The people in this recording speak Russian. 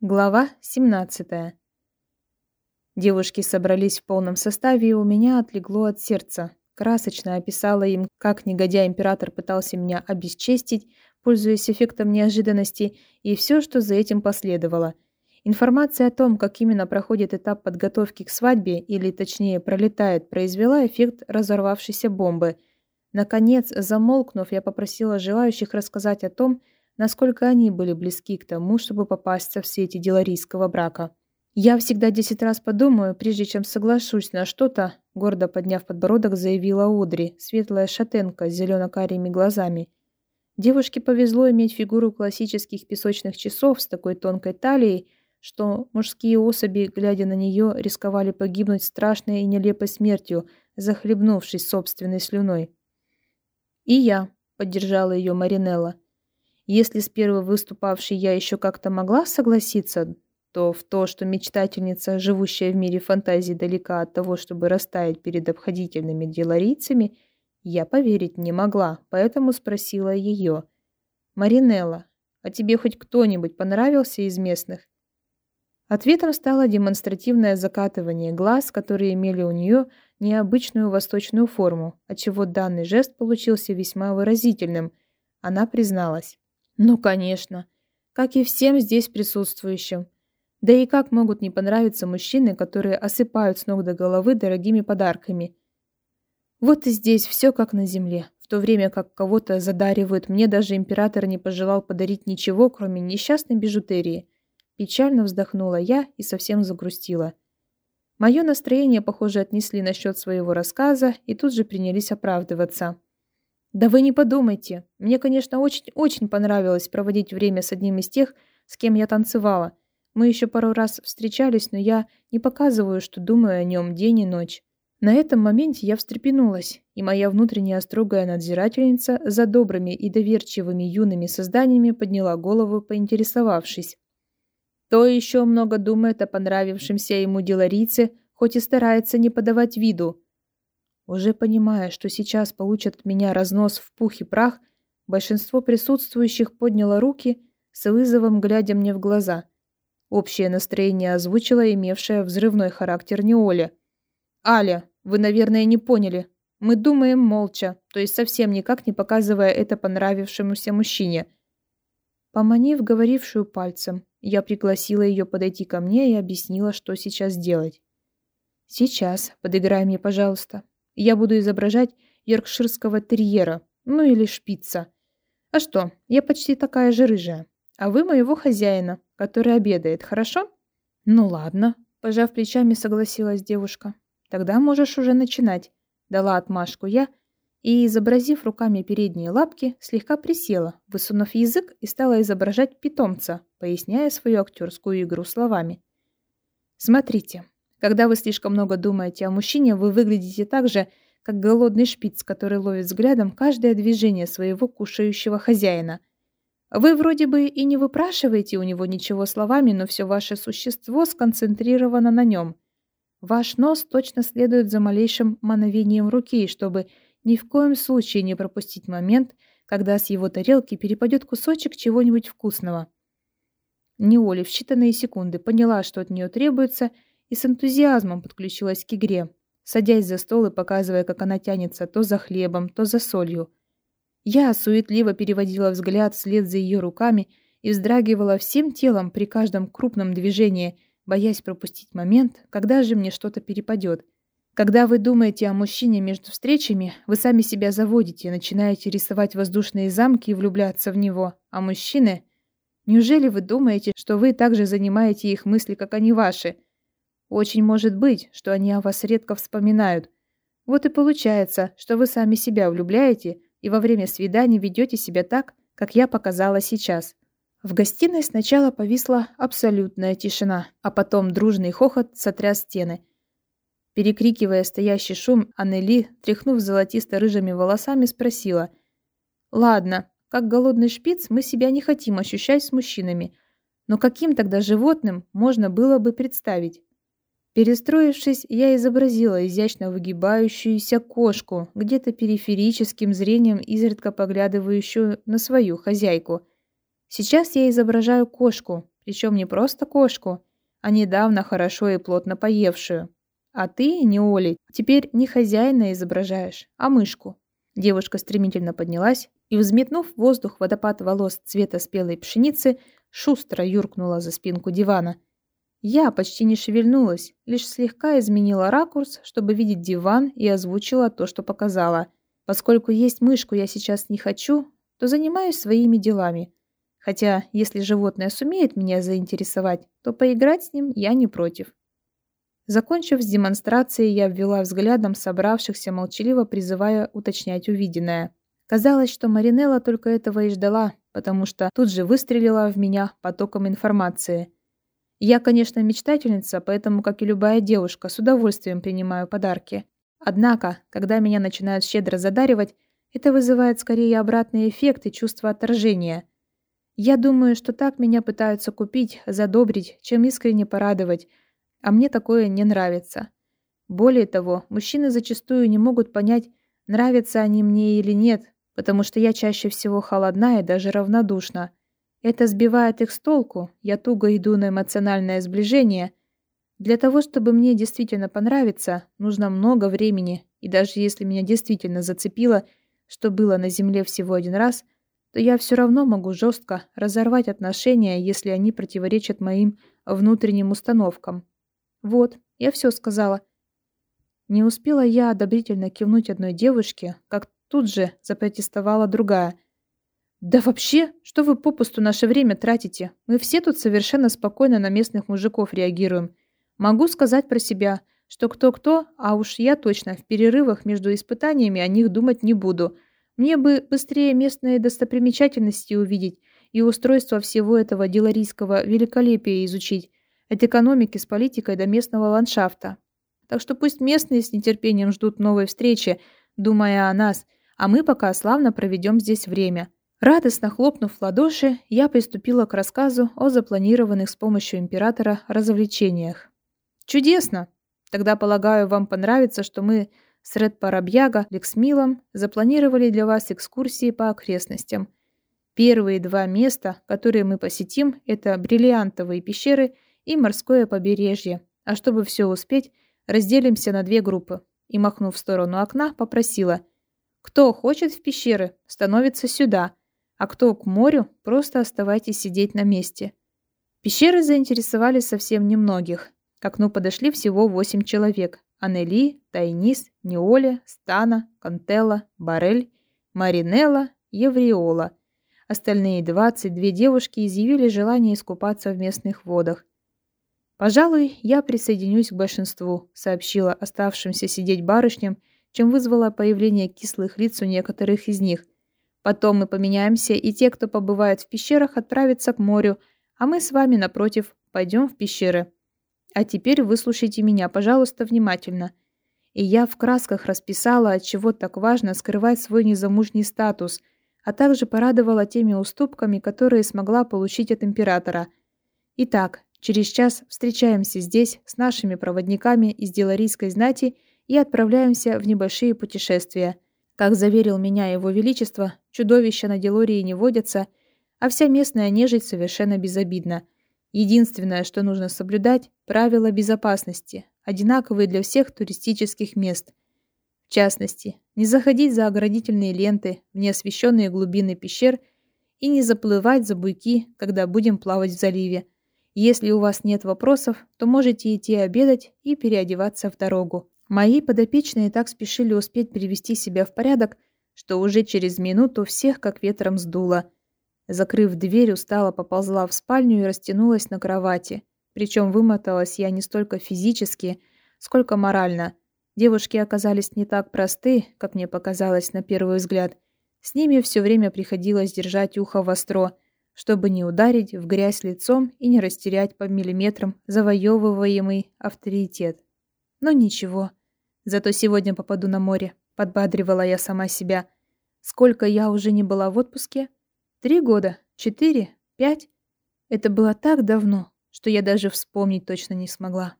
Глава 17. Девушки собрались в полном составе, и у меня отлегло от сердца. Красочно описала им, как негодяй-император пытался меня обесчестить, пользуясь эффектом неожиданности, и все, что за этим последовало. Информация о том, как именно проходит этап подготовки к свадьбе, или точнее пролетает, произвела эффект разорвавшейся бомбы. Наконец, замолкнув, я попросила желающих рассказать о том, насколько они были близки к тому, чтобы попасться в сети деларийского брака. «Я всегда десять раз подумаю, прежде чем соглашусь на что-то», гордо подняв подбородок, заявила Одри, светлая шатенка с зелено-карими глазами. Девушке повезло иметь фигуру классических песочных часов с такой тонкой талией, что мужские особи, глядя на нее, рисковали погибнуть страшной и нелепой смертью, захлебнувшись собственной слюной. «И я», — поддержала ее Маринелла, — если с первой выступавшей я еще как-то могла согласиться, то в то, что мечтательница, живущая в мире фантазий далека от того, чтобы растаять перед обходительными деларийцами, я поверить не могла, поэтому спросила ее. «Маринелла, а тебе хоть кто-нибудь понравился из местных?» Ответом стало демонстративное закатывание глаз, которые имели у нее необычную восточную форму, отчего данный жест получился весьма выразительным. Она призналась. Ну, конечно. Как и всем здесь присутствующим. Да и как могут не понравиться мужчины, которые осыпают с ног до головы дорогими подарками? Вот и здесь все как на земле. В то время как кого-то задаривают, мне даже император не пожелал подарить ничего, кроме несчастной бижутерии. Печально вздохнула я и совсем загрустила. Мое настроение, похоже, отнесли насчет своего рассказа и тут же принялись оправдываться. Да вы не подумайте. Мне, конечно, очень-очень понравилось проводить время с одним из тех, с кем я танцевала. Мы еще пару раз встречались, но я не показываю, что думаю о нем день и ночь. На этом моменте я встрепенулась, и моя внутренняя строгая надзирательница за добрыми и доверчивыми юными созданиями подняла голову, поинтересовавшись. То еще много думает о понравившемся ему деларице, хоть и старается не подавать виду. Уже понимая, что сейчас получат меня разнос в пух и прах, большинство присутствующих подняло руки, с вызовом глядя мне в глаза. Общее настроение озвучила имевшая взрывной характер Неоля. «Аля, вы, наверное, не поняли. Мы думаем молча, то есть совсем никак не показывая это понравившемуся мужчине». Поманив говорившую пальцем, я пригласила ее подойти ко мне и объяснила, что сейчас делать. «Сейчас. Подыграй мне, пожалуйста. Я буду изображать йоркширского терьера, ну или шпица. А что, я почти такая же рыжая. А вы моего хозяина, который обедает, хорошо? Ну ладно, пожав плечами, согласилась девушка. Тогда можешь уже начинать. Дала отмашку я и, изобразив руками передние лапки, слегка присела, высунув язык и стала изображать питомца, поясняя свою актерскую игру словами. Смотрите, когда вы слишком много думаете о мужчине, вы выглядите так же, как голодный шпиц, который ловит взглядом каждое движение своего кушающего хозяина. Вы вроде бы и не выпрашиваете у него ничего словами, но все ваше существо сконцентрировано на нем. Ваш нос точно следует за малейшим мановением руки, чтобы ни в коем случае не пропустить момент, когда с его тарелки перепадет кусочек чего-нибудь вкусного. Неоли в считанные секунды поняла, что от нее требуется – и с энтузиазмом подключилась к игре, садясь за стол и показывая, как она тянется то за хлебом, то за солью. Я суетливо переводила взгляд вслед за ее руками и вздрагивала всем телом при каждом крупном движении, боясь пропустить момент, когда же мне что-то перепадет. Когда вы думаете о мужчине между встречами, вы сами себя заводите, начинаете рисовать воздушные замки и влюбляться в него, а мужчины... Неужели вы думаете, что вы также занимаете их мысли, как они ваши – очень может быть, что они о вас редко вспоминают. Вот и получается, что вы сами себя влюбляете и во время свидания ведете себя так, как я показала сейчас. В гостиной сначала повисла абсолютная тишина, а потом дружный хохот сотряс стены. Перекрикивая стоящий шум, Аннели, тряхнув золотисто-рыжими волосами, спросила. «Ладно, как голодный шпиц мы себя не хотим ощущать с мужчинами, но каким тогда животным можно было бы представить?» Перестроившись, я изобразила изящно выгибающуюся кошку, где-то периферическим зрением изредка поглядывающую на свою хозяйку. Сейчас я изображаю кошку, причем не просто кошку, а недавно хорошо и плотно поевшую. А ты, не Оли, теперь не хозяина изображаешь, а мышку. Девушка стремительно поднялась и, взметнув в воздух водопад волос цвета спелой пшеницы, шустро юркнула за спинку дивана. Я почти не шевельнулась, лишь слегка изменила ракурс, чтобы видеть диван и озвучила то, что показала. Поскольку есть мышку я сейчас не хочу, то занимаюсь своими делами. Хотя, если животное сумеет меня заинтересовать, то поиграть с ним я не против. Закончив с демонстрацией, я ввела взглядом собравшихся, молчаливо призывая уточнять увиденное. Казалось, что Маринелла только этого и ждала, потому что тут же выстрелила в меня потоком информации. Я, конечно, мечтательница, поэтому, как и любая девушка, с удовольствием принимаю подарки. Однако, когда меня начинают щедро задаривать, это вызывает скорее обратный эффект и чувство отторжения. Я думаю, что так меня пытаются купить, задобрить, чем искренне порадовать, а мне такое не нравится. Более того, мужчины зачастую не могут понять, нравятся они мне или нет, потому что я чаще всего холодна и даже равнодушна. Это сбивает их с толку, я туго иду на эмоциональное сближение. Для того, чтобы мне действительно понравиться, нужно много времени, и даже если меня действительно зацепило, что было на Земле всего один раз, то я все равно могу жестко разорвать отношения, если они противоречат моим внутренним установкам. Вот, я все сказала. Не успела я одобрительно кивнуть одной девушке, как Тут же запротестовала другая. «Да вообще, что вы попусту наше время тратите? Мы все тут совершенно спокойно на местных мужиков реагируем. Могу сказать про себя, что кто-кто, а уж я точно в перерывах между испытаниями о них думать не буду. Мне бы быстрее местные достопримечательности увидеть и устройство всего этого деларийского великолепия изучить, от экономики с политикой до местного ландшафта. Так что пусть местные с нетерпением ждут новой встречи, думая о нас – а мы пока славно проведем здесь время. Радостно хлопнув в ладоши, я приступила к рассказу о запланированных с помощью императора развлечениях. Чудесно! Тогда, полагаю, вам понравится, что мы с Ред Парабьяга, Лексмилом запланировали для вас экскурсии по окрестностям. Первые два места, которые мы посетим, это бриллиантовые пещеры и морское побережье. А чтобы все успеть, разделимся на две группы. И, махнув в сторону окна, попросила – кто хочет в пещеры, становится сюда, а кто к морю, просто оставайтесь сидеть на месте. Пещеры заинтересовали совсем немногих. К окну подошли всего восемь человек. Анели, Тайнис, Неоля, Стана, Кантелла, Барель, Маринелла, Евриола. Остальные 22 девушки изъявили желание искупаться в местных водах. «Пожалуй, я присоединюсь к большинству», — сообщила оставшимся сидеть барышням чем вызвало появление кислых лиц у некоторых из них. Потом мы поменяемся, и те, кто побывает в пещерах, отправятся к морю, а мы с вами, напротив, пойдем в пещеры. А теперь выслушайте меня, пожалуйста, внимательно. И я в красках расписала, от чего так важно скрывать свой незамужний статус, а также порадовала теми уступками, которые смогла получить от императора. Итак, через час встречаемся здесь с нашими проводниками из деларийской знати и отправляемся в небольшие путешествия. Как заверил меня его величество, чудовища на Делории не водятся, а вся местная нежить совершенно безобидна. Единственное, что нужно соблюдать – правила безопасности, одинаковые для всех туристических мест. В частности, не заходить за оградительные ленты в неосвещенные глубины пещер и не заплывать за буйки, когда будем плавать в заливе. Если у вас нет вопросов, то можете идти обедать и переодеваться в дорогу. Мои подопечные так спешили успеть привести себя в порядок, что уже через минуту всех как ветром сдуло. Закрыв дверь, устало поползла в спальню и растянулась на кровати. Причем вымоталась я не столько физически, сколько морально. Девушки оказались не так просты, как мне показалось на первый взгляд. С ними все время приходилось держать ухо востро, чтобы не ударить в грязь лицом и не растерять по миллиметрам завоевываемый авторитет. Но ничего, Зато сегодня попаду на море, подбадривала я сама себя. Сколько я уже не была в отпуске? Три года? Четыре? Пять? Это было так давно, что я даже вспомнить точно не смогла.